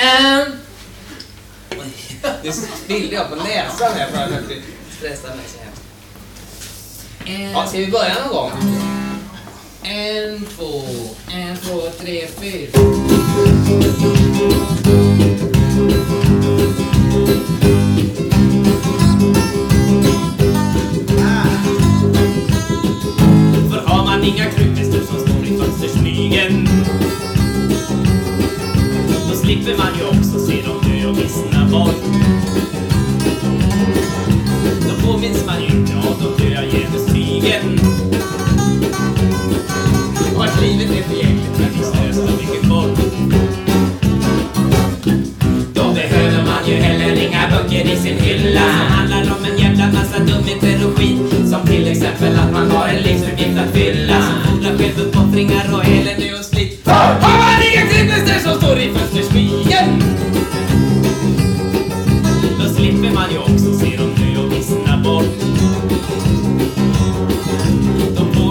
And... Nu spillde jag på näsan här för att jag stressade mig så här. Ja, ska vi börja någon gång? En, två, en, två, tre, fyra.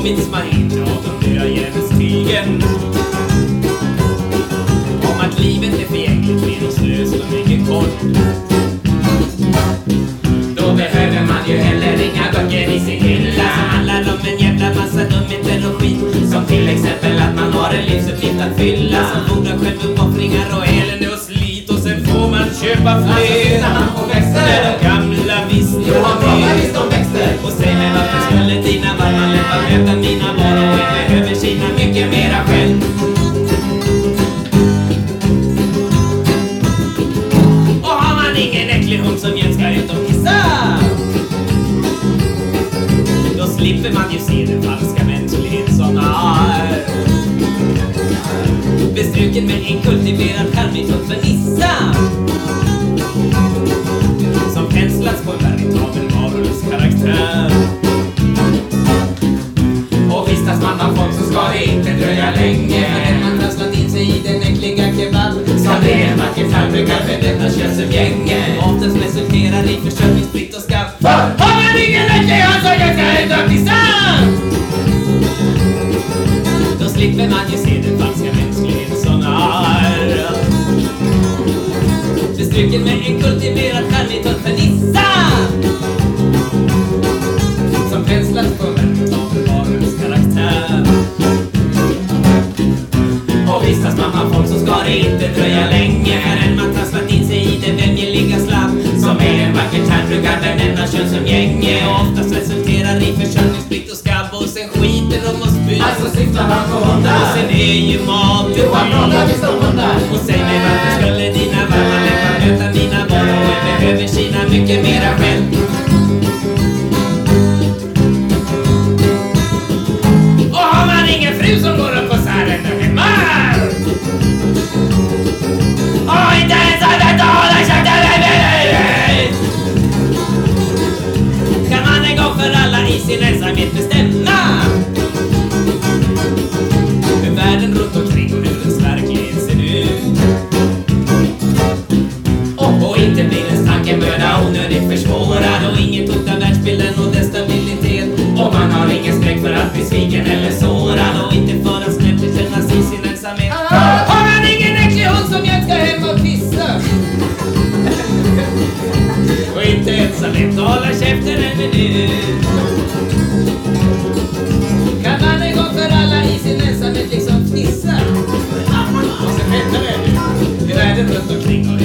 Finns man inte av de nya djävulstygen Om att livet är för jäkligt meningslöst och mycket kort. Då behöver man ju heller inga böcker i sin hylla. Som handlar om en jävla massa dumheter och skit. Som till exempel att man har en livsuppgift att fylla. Som fordrar självuppoffringar och elände och slit Och sen får man köpa fler. Bestruken med en kultiverad charmig för Issa. Som penslats på en veritabel varulvskaraktär Och vistas man bland folk så ska det inte dröja länge När man trasslat in sig i den äckliga kebab. ska det en vacker färg brukar benämnas könsumgänge Oftast resulterar i förstörd Bestruken med en kultiverad charmig tuff för Nissa! Som penslats på en veritabel varulvskaraktär och vistas man bland folk så ska det inte dröja länge Förrän man trasslat in sig i det vämjeliga slapp. Som är en vacker term brukar benämnas könsumgänge Och oftast resulterar i försörjningsplikt och skabb Och sen skiter de och spyr Alltså syftar han på Och hundar. sen är ju mat Johan frågar visst om hundar. Och säg mig varför skulle dina Kan han en gång för alla i sin ensamhet liksom fnissa? Och sen väntar vi nu hur världen runt omkring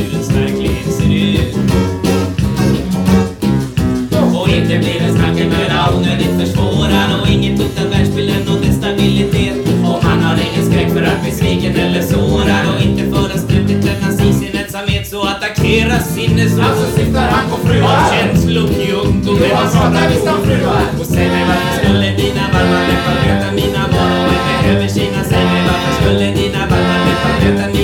attackeras sinnesro Alltså syftar han på fruar. känslopjunk och Johan frågar visst om fruar. och säg mig varför skulle dina varma läppar möta mina var och en behöver sina Säg mig varför skulle dina varma läppar möta mina